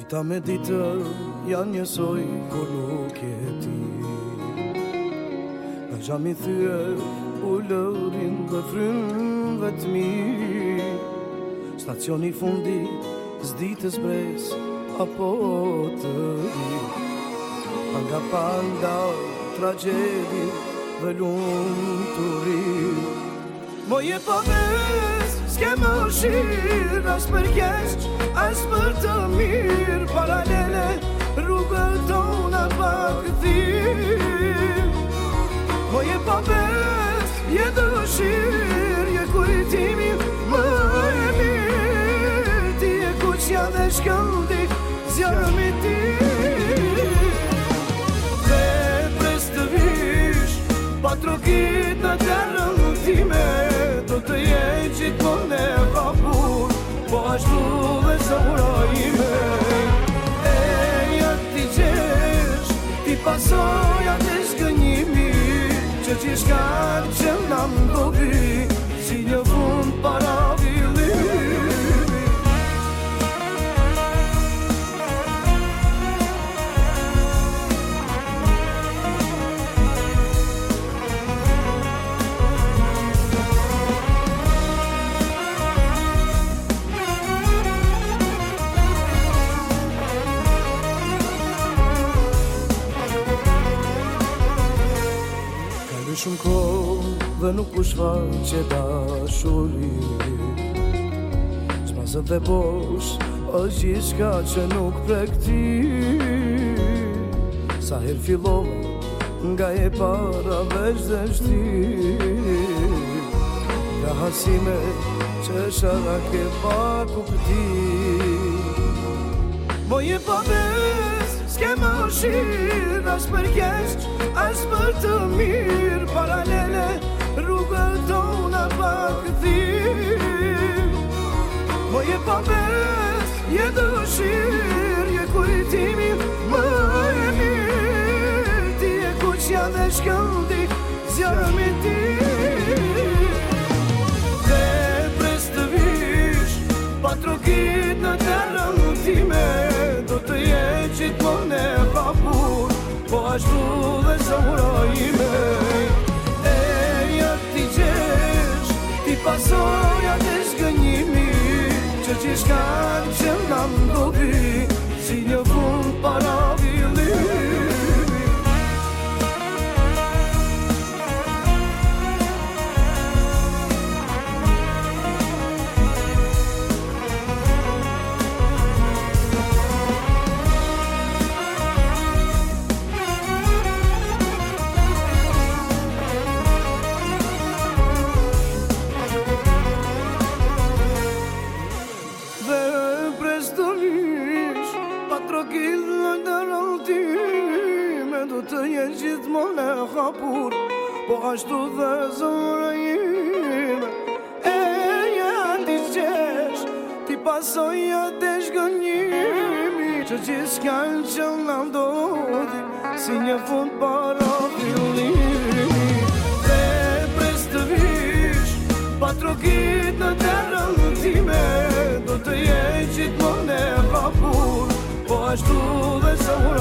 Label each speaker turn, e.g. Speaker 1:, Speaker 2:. Speaker 1: Dita me ditë janë njësoj kur nuk e ti Në gjam i thyë u lërin dhe frym vetëmi Stacion i fundi të brez apo të i Panga panga tragedi dhe lumë të ri Moje pa po më shirë As për gjeshtë, as për të mirë Paralele rrugët tona për këthi Po je pa besë, je dëshirë Je kujtimi më e mirë Ti e kuqja dhe shkëndi zjarëmi ti trokita të rëllëtime Do të jenë që të më ne Po ashtu dhe E jatë ti qesh Ti pasoja të shkënjimi Që që shkarë që Kërë shumë kohë dhe nuk për shfarë që ta shuri Shma zë dhe bosh, është gjithë shka që nuk prekti Sa her fillon nga e para veç dhe shti Nga hasime që shara ke pa ku këti Moj e pa me s'ke më shirë asë për gjeshtë, asë për të mirë Paralele rrugët tona pa këthim Po je pa mes, je dëshirë Je kuritimi më e mirë Ti je kuqja dhe shkëndi zjarëmi ti ti trokit në të rëmëtime Do të jetë që po të më ne papur Po ashtu dhe së mërojime E ja t'i qesh T'i pasoja t'i shkënjimi Që që shkanë që nga më dobi më le hapur Po ashtu dhe zëmërë ime
Speaker 2: E një ti qesh
Speaker 1: Ti pasoj e të shgënjimi Që gjithë kanë që në Si një fund para fillimi Dhe pres të vish Patrokit në terë lëtime Do të jenë qitë më le hapur Po ashtu dhe zëmërë